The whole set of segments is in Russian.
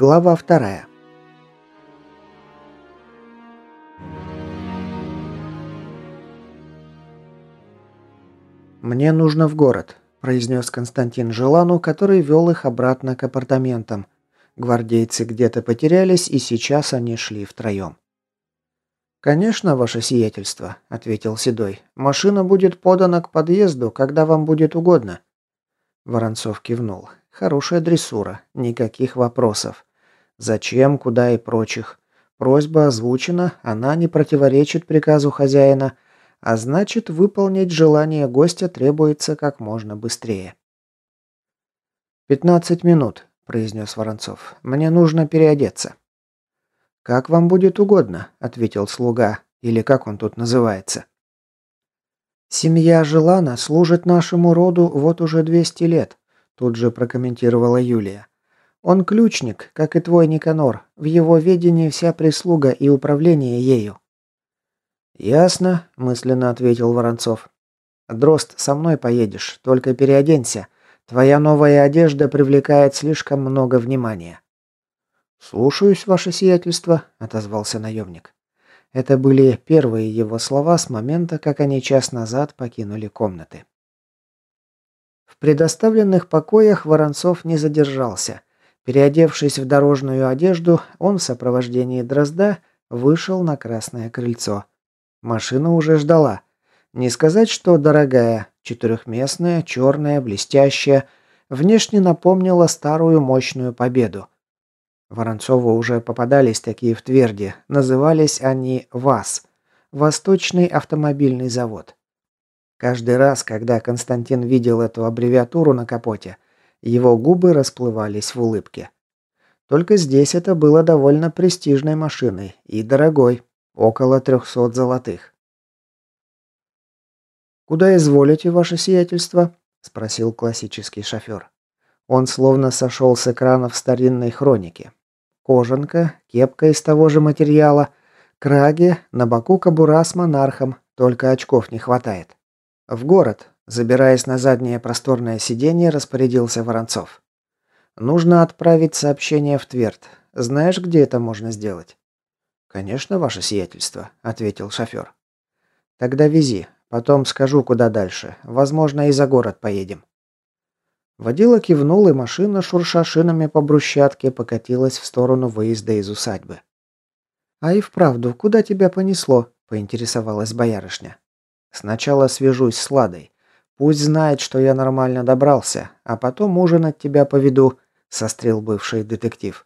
Глава вторая. «Мне нужно в город», – произнес Константин Желану, который вел их обратно к апартаментам. Гвардейцы где-то потерялись, и сейчас они шли втроем. «Конечно, ваше сиятельство», – ответил Седой. «Машина будет подана к подъезду, когда вам будет угодно». Воронцов кивнул. Хорошая дрессура, никаких вопросов. Зачем, куда и прочих. Просьба озвучена, она не противоречит приказу хозяина, а значит, выполнить желание гостя требуется как можно быстрее. «Пятнадцать минут», – произнес Воронцов. «Мне нужно переодеться». «Как вам будет угодно», – ответил слуга, или как он тут называется. «Семья Желана служит нашему роду вот уже двести лет. Тут же прокомментировала Юлия. Он ключник, как и твой Никанор. В его ведении вся прислуга и управление ею. Ясно, мысленно ответил Воронцов. Дрозд, со мной поедешь, только переоденься. Твоя новая одежда привлекает слишком много внимания. Слушаюсь, ваше сиятельство, отозвался наемник. Это были первые его слова с момента, как они час назад покинули комнаты. В предоставленных покоях Воронцов не задержался. Переодевшись в дорожную одежду, он в сопровождении Дрозда вышел на красное крыльцо. Машина уже ждала. Не сказать, что дорогая, четырехместная, черная, блестящая, внешне напомнила старую мощную победу. Воронцову уже попадались такие в Тверде, назывались они ВАЗ – Восточный автомобильный завод. Каждый раз, когда Константин видел эту аббревиатуру на капоте, его губы расплывались в улыбке. Только здесь это было довольно престижной машиной и дорогой, около 300 золотых. «Куда изволите, ваше сиятельство?» – спросил классический шофер. Он словно сошел с экранов старинной хроники. Кожанка, кепка из того же материала, краги, на боку кобура с монархом, только очков не хватает. «В город», – забираясь на заднее просторное сиденье, распорядился Воронцов. «Нужно отправить сообщение в Тверд. Знаешь, где это можно сделать?» «Конечно, ваше сиятельство», – ответил шофер. «Тогда вези. Потом скажу, куда дальше. Возможно, и за город поедем». Водила кивнул, и машина, шурша шинами по брусчатке, покатилась в сторону выезда из усадьбы. «А и вправду, куда тебя понесло?» – поинтересовалась боярышня. Сначала свяжусь с Ладой. Пусть знает, что я нормально добрался, а потом ужинать тебя поведу», – сострил бывший детектив.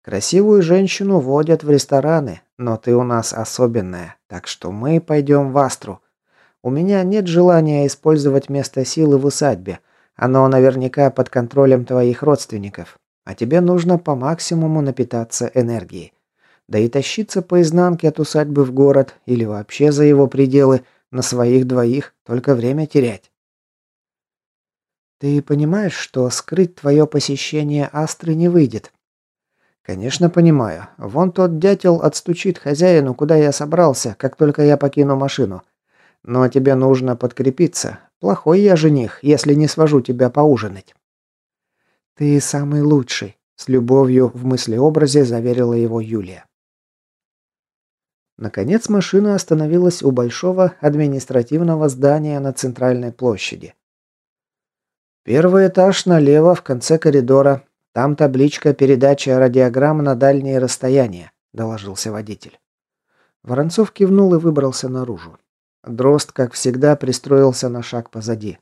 «Красивую женщину водят в рестораны, но ты у нас особенная, так что мы пойдем в Астру. У меня нет желания использовать место силы в усадьбе. Оно наверняка под контролем твоих родственников. А тебе нужно по максимуму напитаться энергией. Да и тащиться по изнанке от усадьбы в город или вообще за его пределы на своих двоих только время терять. Ты понимаешь, что скрыть твое посещение Астры не выйдет? Конечно, понимаю. Вон тот дятел отстучит хозяину, куда я собрался, как только я покину машину. Но тебе нужно подкрепиться. Плохой я жених, если не свожу тебя поужинать. Ты самый лучший, с любовью в мыслеобразе заверила его Юлия. Наконец машина остановилась у большого административного здания на центральной площади. Первый этаж налево в конце коридора. Там табличка передача радиограмм на дальние расстояния», – доложился водитель. Воронцов кивнул и выбрался наружу. Дрозд, как всегда, пристроился на шаг позади.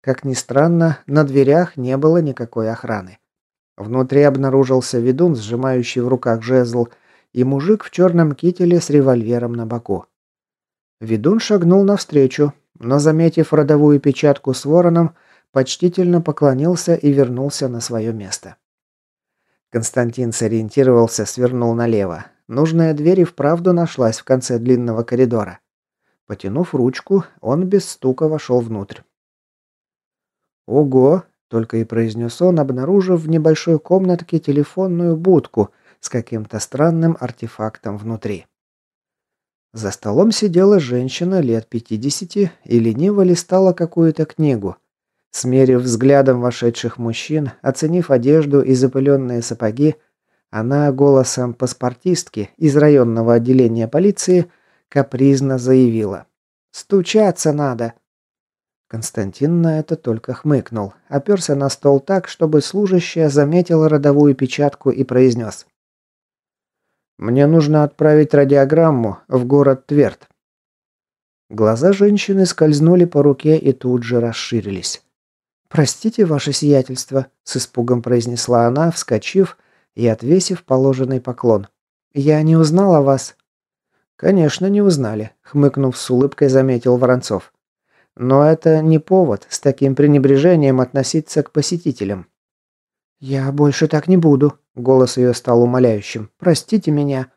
Как ни странно, на дверях не было никакой охраны. Внутри обнаружился ведун, сжимающий в руках жезл – и мужик в черном кителе с револьвером на боку. Ведун шагнул навстречу, но, заметив родовую печатку с вороном, почтительно поклонился и вернулся на свое место. Константин сориентировался, свернул налево. Нужная дверь и вправду нашлась в конце длинного коридора. Потянув ручку, он без стука вошел внутрь. «Ого!» – только и произнес он, обнаружив в небольшой комнатке телефонную будку – с каким-то странным артефактом внутри. За столом сидела женщина лет 50 и лениво листала какую-то книгу. Смерив взглядом вошедших мужчин, оценив одежду и запыленные сапоги, Она голосом паспортистки из районного отделения полиции капризно заявила. «Стучаться надо!» Константин на это только хмыкнул, оперся на стол так, чтобы служащая заметила родовую печатку и произнес. «Мне нужно отправить радиограмму в город Тверд». Глаза женщины скользнули по руке и тут же расширились. «Простите, ваше сиятельство», — с испугом произнесла она, вскочив и отвесив положенный поклон. «Я не узнала вас». «Конечно, не узнали», — хмыкнув с улыбкой, заметил Воронцов. Но это не повод с таким пренебрежением относиться к посетителям. «Я больше так не буду», — голос ее стал умоляющим. «Простите меня».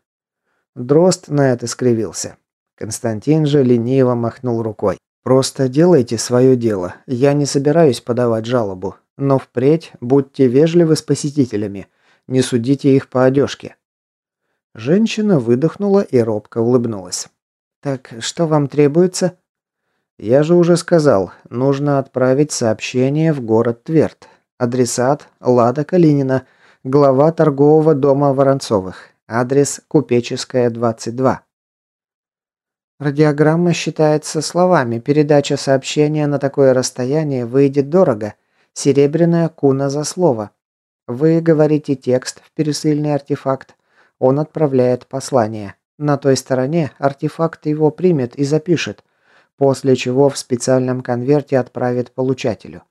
Дрозд на это скривился. Константин же лениво махнул рукой. «Просто делайте свое дело. Я не собираюсь подавать жалобу. Но впредь будьте вежливы с посетителями. Не судите их по одежке». Женщина выдохнула и робко улыбнулась. «Так что вам требуется?» «Я же уже сказал, нужно отправить сообщение в город Тверд. Адресат – Лада Калинина, глава торгового дома Воронцовых. Адрес – Купеческая, 22». Радиограмма считается словами. Передача сообщения на такое расстояние выйдет дорого. Серебряная куна за слово. Вы говорите текст в пересыльный артефакт. Он отправляет послание. На той стороне артефакт его примет и запишет после чего в специальном конверте отправит получателю.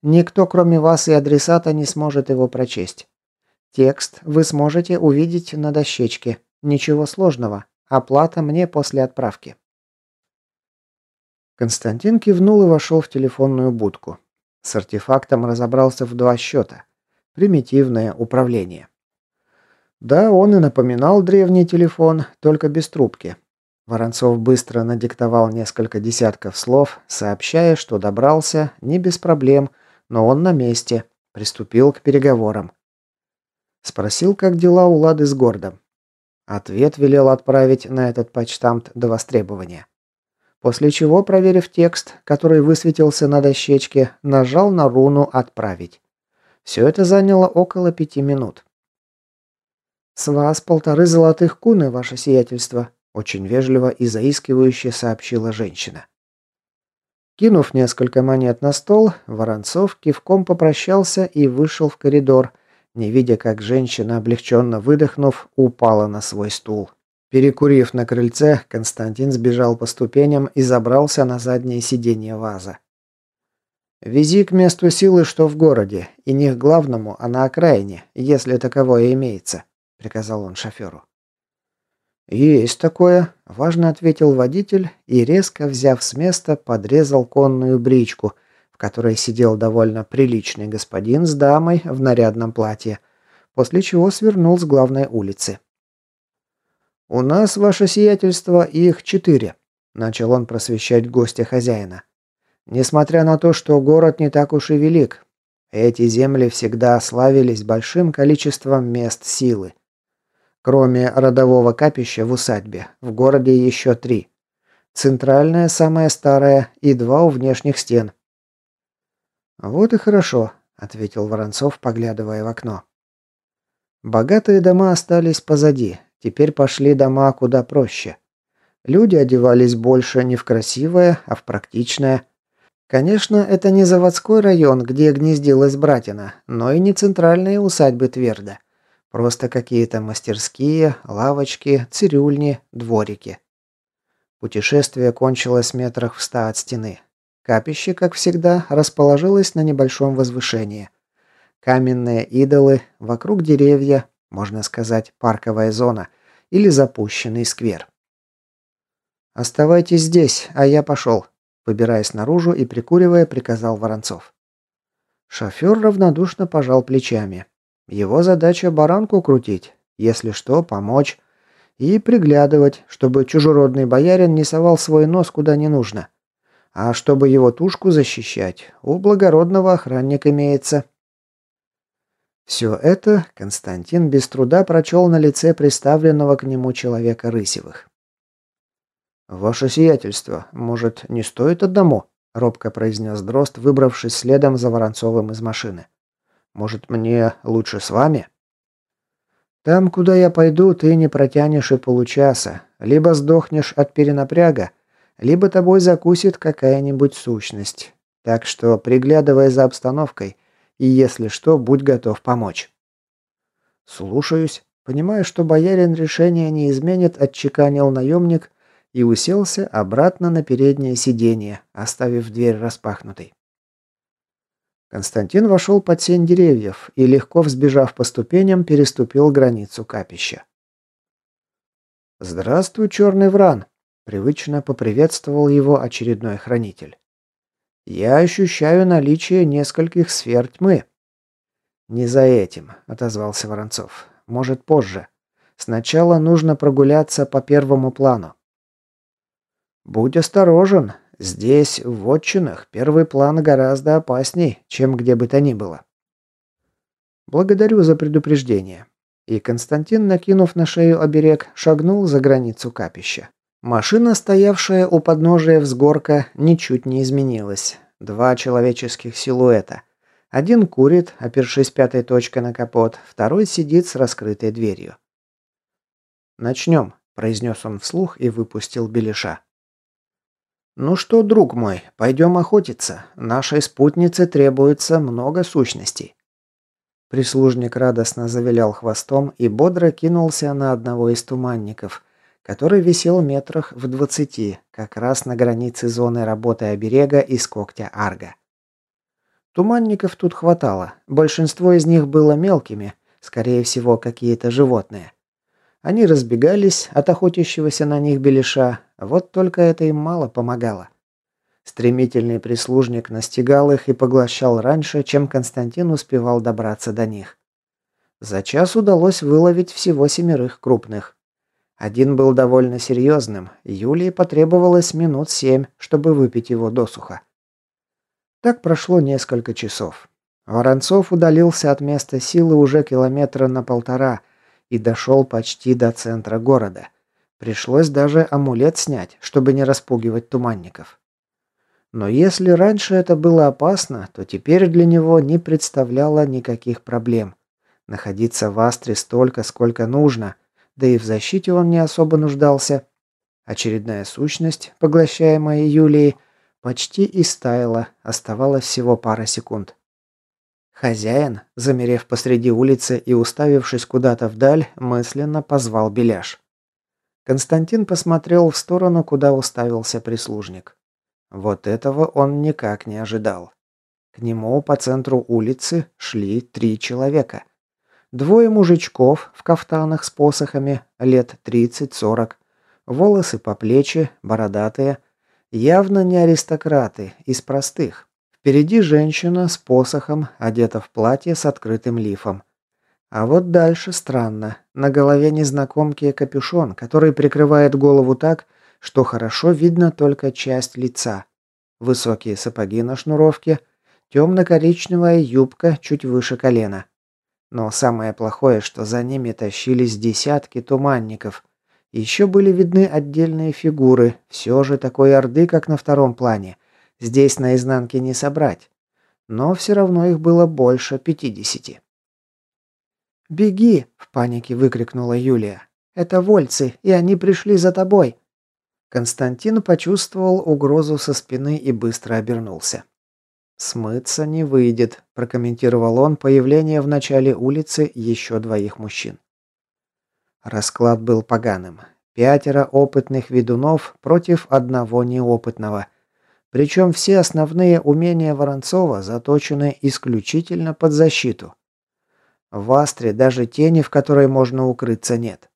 Никто, кроме вас и адресата, не сможет его прочесть. Текст вы сможете увидеть на дощечке. Ничего сложного. Оплата мне после отправки. Константин кивнул и вошел в телефонную будку. С артефактом разобрался в два счета. Примитивное управление. Да, он и напоминал древний телефон, только без трубки. Воронцов быстро надиктовал несколько десятков слов, сообщая, что добрался, не без проблем, но он на месте, приступил к переговорам. Спросил, как дела у Лады с Гордом. Ответ велел отправить на этот почтамт до востребования. После чего, проверив текст, который высветился на дощечке, нажал на руну «Отправить». Все это заняло около пяти минут. «С вас полторы золотых куны, ваше сиятельство», очень вежливо и заискивающе сообщила женщина. Кинув несколько монет на стол, Воронцов кивком попрощался и вышел в коридор, не видя, как женщина, облегченно выдохнув, упала на свой стул. Перекурив на крыльце, Константин сбежал по ступеням и забрался на заднее сиденье ваза. «Вези к месту силы, что в городе, и не к главному, а на окраине, если таковое имеется», — приказал он шоферу. «Есть такое», – важно ответил водитель и, резко взяв с места, подрезал конную бричку, в которой сидел довольно приличный господин с дамой в нарядном платье, после чего свернул с главной улицы. «У нас, ваше сиятельство, их четыре», – начал он просвещать гостя хозяина. «Несмотря на то, что город не так уж и велик, эти земли всегда славились большим количеством мест силы. Кроме родового капища в усадьбе, в городе еще три. Центральное, самое старое, и два у внешних стен. «Вот и хорошо», — ответил Воронцов, поглядывая в окно. Богатые дома остались позади, теперь пошли дома куда проще. Люди одевались больше не в красивое, а в практичное. Конечно, это не заводской район, где гнездилась братина, но и не центральные усадьбы Тверда. Просто какие-то мастерские, лавочки, цирюльни, дворики. Путешествие кончилось метрах в ста от стены. Капище, как всегда, расположилось на небольшом возвышении. Каменные идолы, вокруг деревья, можно сказать, парковая зона или запущенный сквер. «Оставайтесь здесь, а я пошел», – выбираясь наружу и прикуривая, приказал Воронцов. Шофер равнодушно пожал плечами. Его задача баранку крутить, если что, помочь. И приглядывать, чтобы чужеродный боярин не совал свой нос куда не нужно. А чтобы его тушку защищать, у благородного охранник имеется. Все это Константин без труда прочел на лице представленного к нему человека Рысевых. «Ваше сиятельство, может, не стоит одному?» – робко произнес Дрозд, выбравшись следом за Воронцовым из машины. Может, мне лучше с вами?» Там, куда я пойду, ты не протянешь и получаса. Либо сдохнешь от перенапряга, либо тобой закусит какая-нибудь сущность. Так что приглядывай за обстановкой и, если что, будь готов помочь». «Слушаюсь». Понимая, что боярин решение не изменит, отчеканил наемник и уселся обратно на переднее сиденье, оставив дверь распахнутой. Константин вошел под сень деревьев и, легко взбежав по ступеням, переступил границу капища. «Здравствуй, черный вран!» – привычно поприветствовал его очередной хранитель. «Я ощущаю наличие нескольких сфер тьмы». «Не за этим», – отозвался Воронцов. «Может, позже. Сначала нужно прогуляться по первому плану». «Будь осторожен. Здесь, в вотчинах, первый план гораздо опасней, чем где бы то ни было. Благодарю за предупреждение. И Константин, накинув на шею оберег, шагнул за границу капища. Машина, стоявшая у подножия взгорка, ничуть не изменилась. Два человеческих силуэта. Один курит, опершись пятой точкой на капот, второй сидит с раскрытой дверью. «Начнем», – произнес он вслух и выпустил беляша. «Ну что, друг мой, пойдем охотиться. Нашей спутнице требуется много сущностей». Прислужник радостно завилял хвостом и бодро кинулся на одного из туманников, который висел метрах в двадцати, как раз на границе зоны работы оберега из когтя арга. Туманников тут хватало, большинство из них было мелкими, скорее всего, какие-то животные. Они разбегались от охотящегося на них беляша, вот только это им мало помогало. Стремительный прислужник настигал их и поглощал раньше, чем Константин успевал добраться до них. За час удалось выловить всего семерых крупных. Один был довольно серьезным, Юлии потребовалось минут семь, чтобы выпить его досуха. Так прошло несколько часов. Воронцов удалился от места силы уже километра на полтора и дошел почти до центра города – Пришлось даже амулет снять, чтобы не распугивать туманников. Но если раньше это было опасно, то теперь для него не представляло никаких проблем. Находиться в Астре столько, сколько нужно, да и в защите он не особо нуждался. Очередная сущность, поглощаемая Юлией, почти истаяла, оставалось всего пара секунд. Хозяин, замерев посреди улицы и уставившись куда-то вдаль, мысленно позвал Беляш. Константин посмотрел в сторону, куда уставился прислужник. Вот этого он никак не ожидал. К нему по центру улицы шли три человека. Двое мужичков в кафтанах с посохами, лет 30-40, волосы по плечи, бородатые, явно не аристократы, из простых. Впереди женщина с посохом, одета в платье с открытым лифом. А вот дальше странно. На голове незнакомки капюшон, который прикрывает голову так, что хорошо видно только часть лица. Высокие сапоги на шнуровке, темно-коричневая юбка чуть выше колена. Но самое плохое, что за ними тащились десятки туманников. Еще были видны отдельные фигуры, все же такой орды, как на втором плане. Здесь на изнанке не собрать. Но все равно их было больше пятидесяти. «Беги!» – в панике выкрикнула Юлия. «Это вольцы, и они пришли за тобой!» Константин почувствовал угрозу со спины и быстро обернулся. «Смыться не выйдет», – прокомментировал он появление в начале улицы еще двоих мужчин. Расклад был поганым. Пятеро опытных ведунов против одного неопытного. Причем все основные умения Воронцова заточены исключительно под защиту. В Астре даже тени, в которой можно укрыться, нет.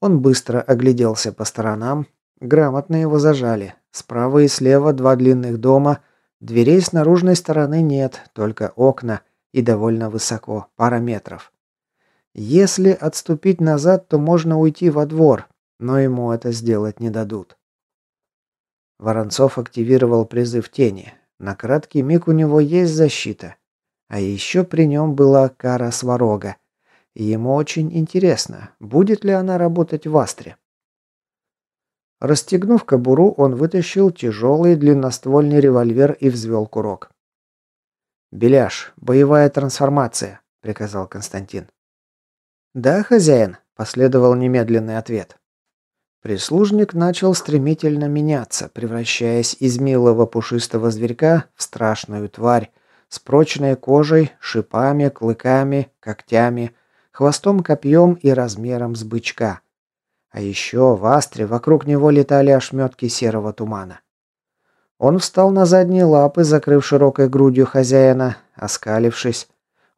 Он быстро огляделся по сторонам. Грамотно его зажали. Справа и слева два длинных дома. Дверей с наружной стороны нет, только окна. И довольно высоко, пара метров. Если отступить назад, то можно уйти во двор, но ему это сделать не дадут. Воронцов активировал призыв тени. На краткий миг у него есть защита. А еще при нем была кара сварога. Ему очень интересно, будет ли она работать в Астре. Расстегнув кобуру, он вытащил тяжелый длинноствольный револьвер и взвел курок. «Беляш, боевая трансформация», — приказал Константин. «Да, хозяин», – последовал немедленный ответ. Прислужник начал стремительно меняться, превращаясь из милого пушистого зверька в страшную тварь с прочной кожей, шипами, клыками, когтями, хвостом-копьем и размером с бычка. А еще в астре вокруг него летали ошметки серого тумана. Он встал на задние лапы, закрыв широкой грудью хозяина, оскалившись.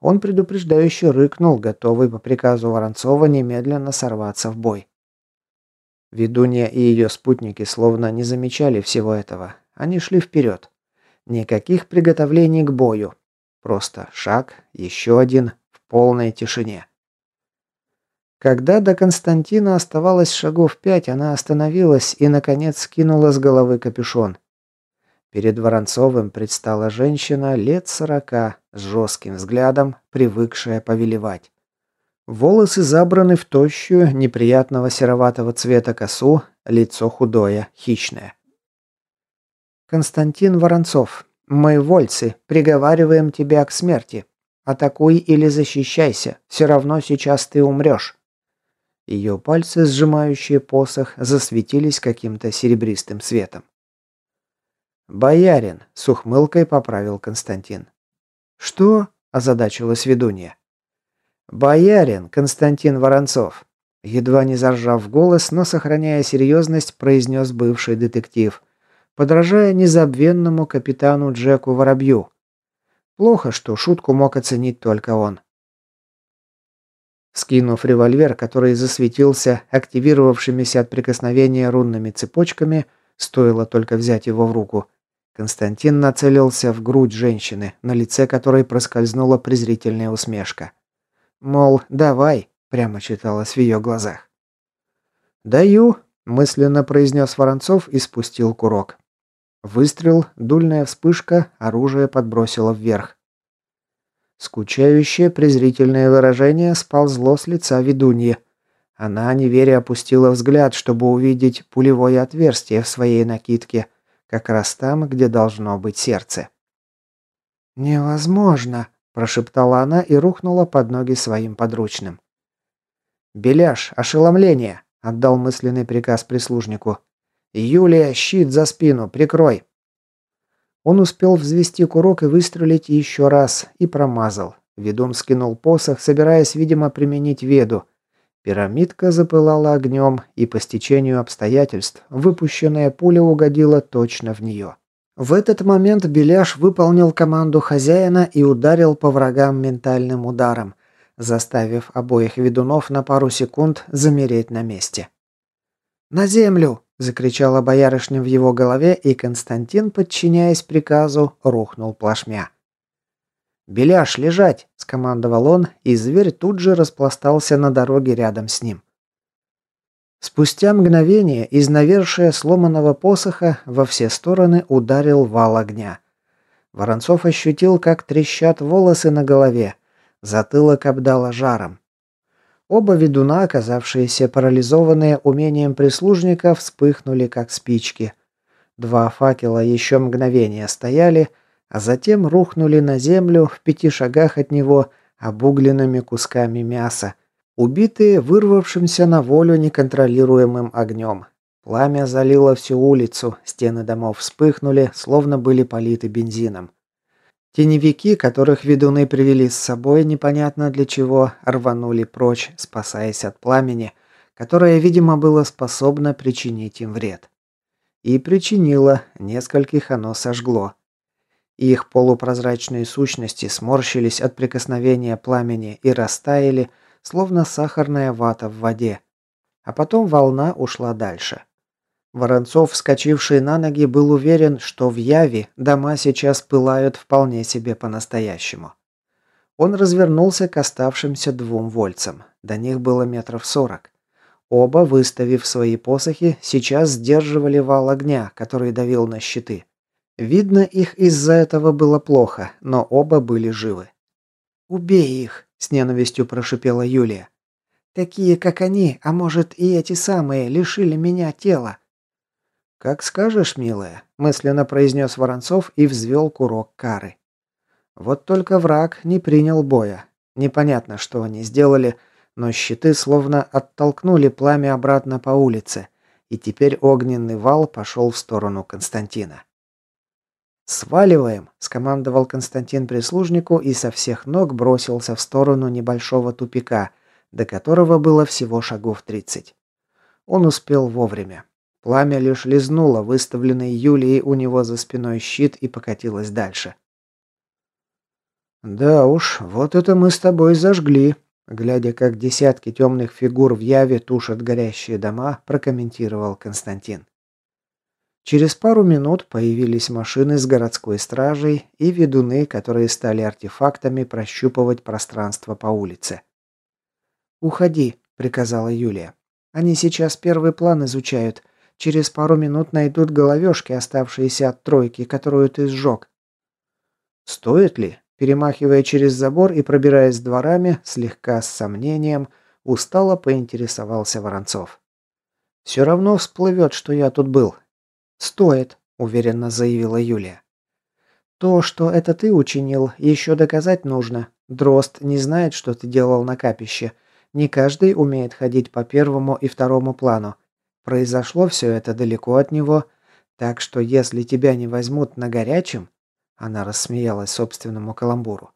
Он предупреждающе рыкнул, готовый по приказу Воронцова немедленно сорваться в бой. Ведунья и ее спутники словно не замечали всего этого. Они шли вперед. Никаких приготовлений к бою. Просто шаг, еще один, в полной тишине. Когда до Константина оставалось шагов пять, она остановилась и, наконец, скинула с головы капюшон. Перед Воронцовым предстала женщина лет сорока, с жестким взглядом, привыкшая повелевать. Волосы забраны в тощую, неприятного сероватого цвета косу, лицо худое, хищное. «Константин Воронцов, мы, вольцы, приговариваем тебя к смерти. Атакуй или защищайся, все равно сейчас ты умрешь». Ее пальцы, сжимающие посох, засветились каким-то серебристым светом. «Боярин», — с ухмылкой поправил Константин. «Что?» – озадачилась ведунья. «Боярин Константин Воронцов», едва не заржав голос, но сохраняя серьезность, произнес бывший детектив, подражая незабвенному капитану Джеку Воробью. Плохо, что шутку мог оценить только он. Скинув револьвер, который засветился активировавшимися от прикосновения рунными цепочками, стоило только взять его в руку, Константин нацелился в грудь женщины, на лице которой проскользнула презрительная усмешка. Мол, давай, прямо читалось в ее глазах. «Даю», – мысленно произнес Воронцов и спустил курок. Выстрел, дульная вспышка, оружие подбросило вверх. Скучающее презрительное выражение сползло с лица ведуньи. Она, неверя, опустила взгляд, чтобы увидеть пулевое отверстие в своей накидке, как раз там, где должно быть сердце. «Невозможно!» прошептала она и рухнула под ноги своим подручным. «Беляш, ошеломление!» – отдал мысленный приказ прислужнику. «Юлия, щит за спину, прикрой!» Он успел взвести курок и выстрелить еще раз, и промазал. Ведун скинул посох, собираясь, видимо, применить веду. Пирамидка запылала огнем, и по стечению обстоятельств выпущенная пуля угодила точно в нее. В этот момент Беляш выполнил команду хозяина и ударил по врагам ментальным ударом, заставив обоих ведунов на пару секунд замереть на месте. «На землю!» – закричала боярышня в его голове, и Константин, подчиняясь приказу, рухнул плашмя. «Беляш, лежать!» – скомандовал он, и зверь тут же распластался на дороге рядом с ним. Спустя мгновение из навершия сломанного посоха во все стороны ударил вал огня. Воронцов ощутил, как трещат волосы на голове. Затылок обдало жаром. Оба ведуна, оказавшиеся парализованные умением прислужника, вспыхнули, как спички. Два факела еще мгновение стояли, а затем рухнули на землю в пяти шагах от него обугленными кусками мяса, Убитые вырвавшимся на волю неконтролируемым огнем. Пламя залило всю улицу, стены домов вспыхнули, словно были политы бензином. Теневики, которых ведуны привели с собой непонятно для чего, рванули прочь, спасаясь от пламени, которое, видимо, было способно причинить им вред. И причинило, нескольких оно сожгло. Их полупрозрачные сущности сморщились от прикосновения пламени и растаяли, словно сахарная вата в воде. А потом волна ушла дальше. Воронцов, вскочивший на ноги, был уверен, что в Яве дома сейчас пылают вполне себе по-настоящему. Он развернулся к оставшимся двум вольцам. До них было метров сорок. Оба, выставив свои посохи, сейчас сдерживали вал огня, который давил на щиты. Видно, их из-за этого было плохо, но оба были живы. «Убей их!» с ненавистью прошипела Юлия. Такие, как они, а может и эти самые, лишили меня тела. Как скажешь, милая, мысленно произнес Воронцов и взвел курок кары. Вот только враг не принял боя. Непонятно, что они сделали, но щиты словно оттолкнули пламя обратно по улице, и теперь огненный вал пошел в сторону Константина. «Сваливаем!» – скомандовал Константин прислужнику и со всех ног бросился в сторону небольшого тупика, до которого было всего шагов тридцать. Он успел вовремя. Пламя лишь лизнуло выставленный Юлией у него за спиной щит и покатилось дальше. «Да уж, вот это мы с тобой зажгли», глядя, как десятки темных фигур в яве тушат горящие дома, прокомментировал Константин. Через пару минут появились машины с городской стражей и ведуны, которые стали артефактами прощупывать пространство по улице. «Уходи», — приказала Юлия. «Они сейчас первый план изучают. Через пару минут найдут головешки, оставшиеся от тройки, которую ты сжег». «Стоит ли?» Перемахивая через забор и пробираясь дворами, слегка с сомнением, устало поинтересовался Воронцов. «Все равно всплывет, что я тут был». «Стоит», — уверенно заявила Юлия. «То, что это ты учинил, еще доказать нужно. Дрозд не знает, что ты делал на капище. Не каждый умеет ходить по первому и второму плану. Произошло все это далеко от него, так что если тебя не возьмут на горячем, она рассмеялась собственному каламбуру.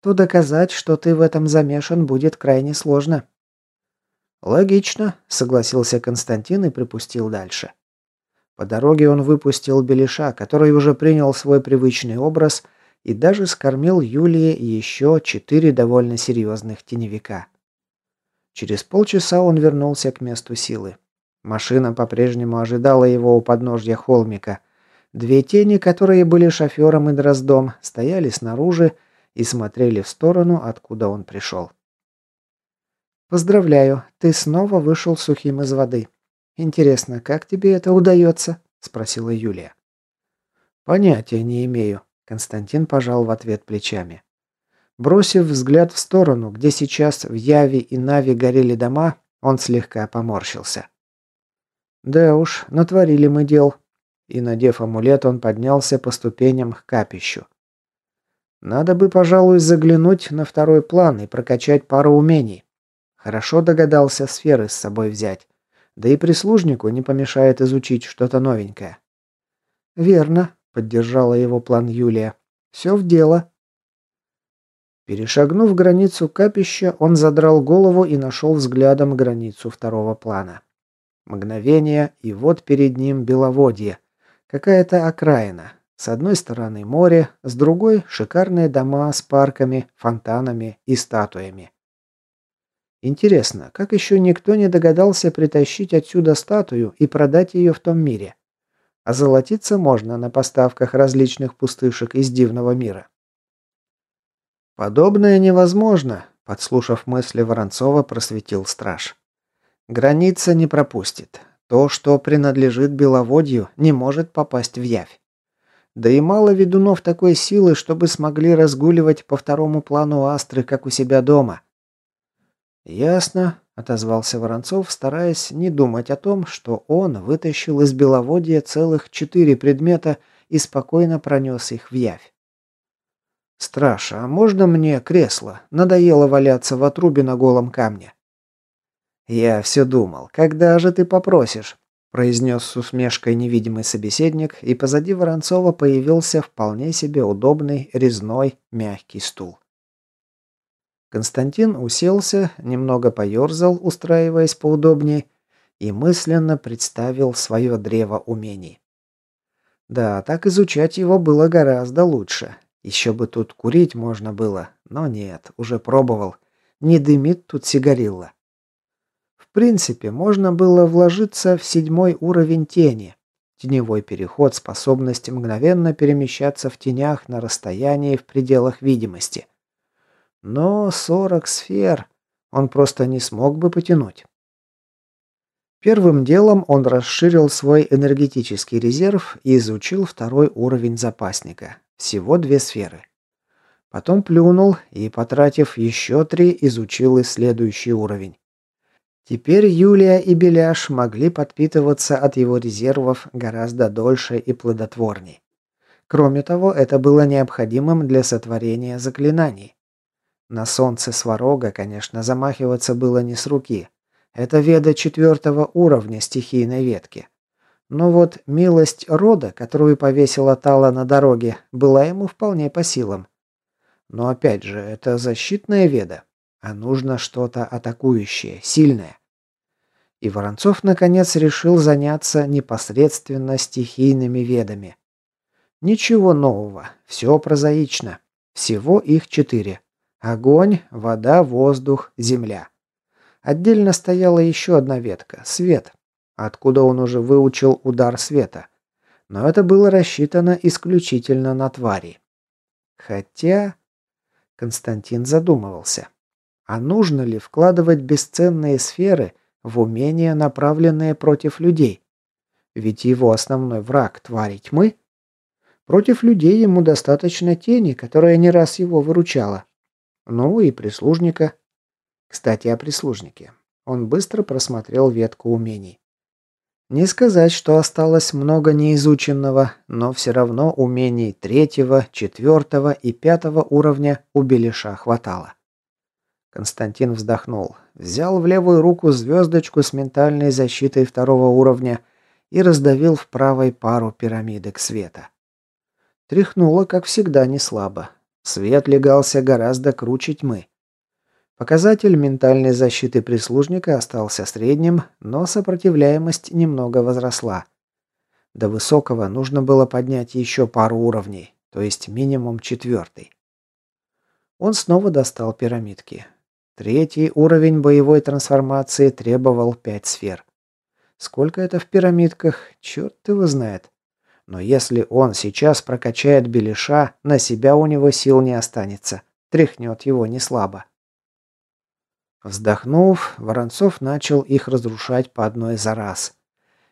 То доказать, что ты в этом замешан, будет крайне сложно. Логично, согласился Константин и припустил дальше. По дороге он выпустил Белиша, который уже принял свой привычный образ и даже скормил Юлии еще четыре довольно серьезных теневика. Через полчаса он вернулся к месту силы. Машина по-прежнему ожидала его у подножья холмика, Две тени, которые были шофером и дроздом, стояли снаружи и смотрели в сторону, откуда он пришел. «Поздравляю, ты снова вышел сухим из воды. Интересно, как тебе это удается?» – спросила Юлия. «Понятия не имею», – Константин пожал в ответ плечами. Бросив взгляд в сторону, где сейчас в Яве и Нави горели дома, он слегка поморщился. «Да уж, натворили мы дел», и, надев амулет, он поднялся по ступеням к капищу. Надо бы, пожалуй, заглянуть на второй план и прокачать пару умений. Хорошо догадался сферы с собой взять. Да и прислужнику не помешает изучить что-то новенькое. «Верно», — поддержала его план Юлия. «Все в дело». Перешагнув границу капища, он задрал голову и нашел взглядом границу второго плана. Мгновение, и вот перед ним беловодье, Какая-то окраина. С одной стороны море, с другой шикарные дома с парками, фонтанами и статуями. Интересно, как еще никто не догадался притащить отсюда статую и продать ее в том мире? А золотиться можно на поставках различных пустышек из дивного мира. Подобное невозможно, подслушав мысли Воронцова, просветил страж. Граница не пропустит. То, что принадлежит Беловодью, не может попасть в явь. Да и мало ведунов такой силы, чтобы смогли разгуливать по второму плану Астры, как у себя дома. «Ясно», — отозвался Воронцов, стараясь не думать о том, что он вытащил из Беловодья целых четыре предмета и спокойно пронес их в явь. «Страж, а можно мне кресло? Надоело валяться в отрубе на голом камне». «Я все думал, когда же ты попросишь?» произнес с усмешкой невидимый собеседник, и позади Воронцова появился вполне себе удобный резной мягкий стул. Константин уселся, немного поерзал, устраиваясь поудобнее, и мысленно представил свое древо умений. Да, так изучать его было гораздо лучше. Еще бы тут курить можно было, но нет, уже пробовал. Не дымит тут сигарилла принципе, можно было вложиться в седьмой уровень тени. Теневой переход – способность мгновенно перемещаться в тенях на расстоянии в пределах видимости. Но 40 сфер он просто не смог бы потянуть. Первым делом он расширил свой энергетический резерв и изучил второй уровень запасника. Всего две сферы. Потом плюнул и, потратив еще три, изучил и следующий уровень. Теперь Юлия и Беляш могли подпитываться от его резервов гораздо дольше и плодотворней. Кроме того, это было необходимым для сотворения заклинаний. На солнце сварога, конечно, замахиваться было не с руки. Это веда четвертого уровня стихийной ветки. Но вот милость рода, которую повесила Тала на дороге, была ему вполне по силам. Но опять же, это защитная веда, а нужно что-то атакующее, сильное. И Воронцов наконец решил заняться непосредственно стихийными ведами. Ничего нового, все прозаично. Всего их четыре. Огонь, вода, воздух, земля. Отдельно стояла еще одна ветка – свет, откуда он уже выучил удар света. Но это было рассчитано исключительно на твари. Хотя... Константин задумывался. А нужно ли вкладывать бесценные сферы в умения, направленные против людей? Ведь его основной враг – твари тьмы. Против людей ему достаточно тени, которая не раз его выручала. Ну и прислужника. Кстати, о прислужнике. Он быстро просмотрел ветку умений. Не сказать, что осталось много неизученного, но все равно умений третьего, четвертого и пятого уровня у Белиша хватало. Константин вздохнул, взял в левую руку звездочку с ментальной защитой второго уровня и раздавил в правой пару пирамидок света. Тряхнуло, как всегда, не слабо. Свет легался гораздо круче тьмы. Показатель ментальной защиты прислужника остался средним, но сопротивляемость немного возросла. До высокого нужно было поднять еще пару уровней, то есть минимум четвертый. Он снова достал пирамидки. Третий уровень боевой трансформации требовал пять сфер. Сколько это в пирамидках, черт его знает. Но если он сейчас прокачает Белиша, на себя у него сил не останется. Тряхнет его не слабо. Вздохнув, Воронцов начал их разрушать по одной за раз.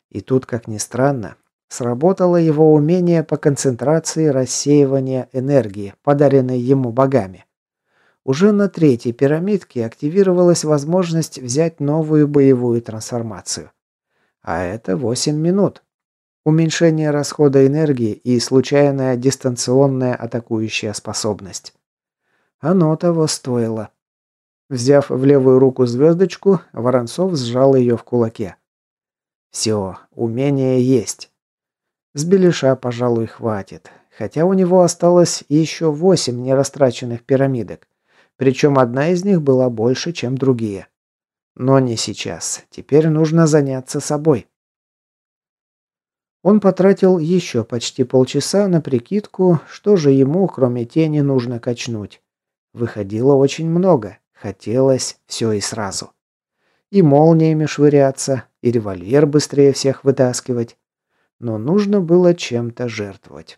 И тут, как ни странно, сработало его умение по концентрации рассеивания энергии, подаренной ему богами. Уже на третьей пирамидке активировалась возможность взять новую боевую трансформацию. А это 8 минут. Уменьшение расхода энергии и случайная дистанционная атакующая способность. Оно того стоило. Взяв в левую руку звездочку, Воронцов сжал ее в кулаке. Все, умение есть. С Белиша, пожалуй, хватит. Хотя у него осталось еще восемь нерастраченных пирамидок. Причем одна из них была больше, чем другие. Но не сейчас. Теперь нужно заняться собой. Он потратил еще почти полчаса на прикидку, что же ему, кроме тени, нужно качнуть. Выходило очень много. Хотелось все и сразу. И молниями швыряться, и револьвер быстрее всех вытаскивать. Но нужно было чем-то жертвовать.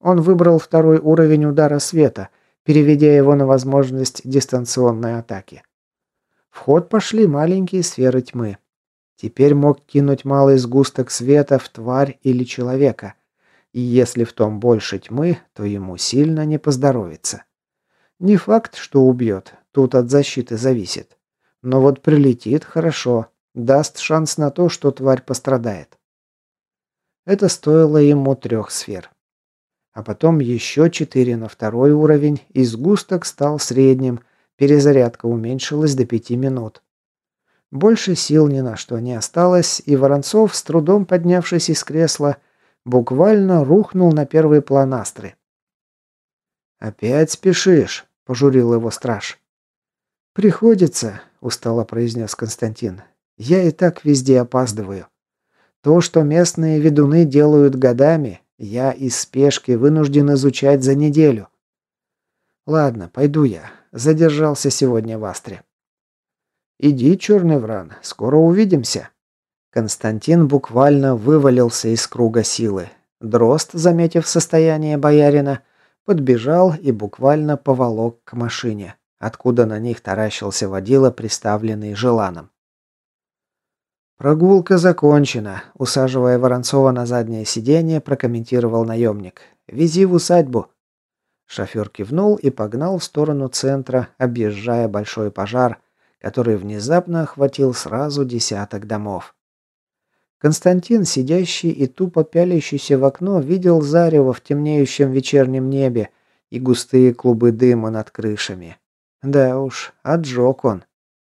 Он выбрал второй уровень удара света, переведя его на возможность дистанционной атаки. В ход пошли маленькие сферы тьмы. Теперь мог кинуть малый сгусток света в тварь или человека. И если в том больше тьмы, то ему сильно не поздоровится. Не факт, что убьет, Тут от защиты зависит. Но вот прилетит хорошо, даст шанс на то, что тварь пострадает. Это стоило ему трех сфер. А потом еще четыре на второй уровень, и сгусток стал средним, перезарядка уменьшилась до пяти минут. Больше сил ни на что не осталось, и Воронцов, с трудом поднявшись из кресла, буквально рухнул на первый план астры. «Опять спешишь», – пожурил его страж. «Приходится», – устало произнес Константин. «Я и так везде опаздываю. То, что местные ведуны делают годами, я из спешки вынужден изучать за неделю. Ладно, пойду я. Задержался сегодня в Астре». «Иди, черный вран, скоро увидимся». Константин буквально вывалился из круга силы. Дрозд, заметив состояние боярина, подбежал и буквально поволок к машине откуда на них таращился водила, приставленный желаном. «Прогулка закончена», – усаживая Воронцова на заднее сиденье, прокомментировал наемник. «Вези в усадьбу». Шофер кивнул и погнал в сторону центра, объезжая большой пожар, который внезапно охватил сразу десяток домов. Константин, сидящий и тупо пялящийся в окно, видел зарево в темнеющем вечернем небе и густые клубы дыма над крышами. Да уж, отжег он.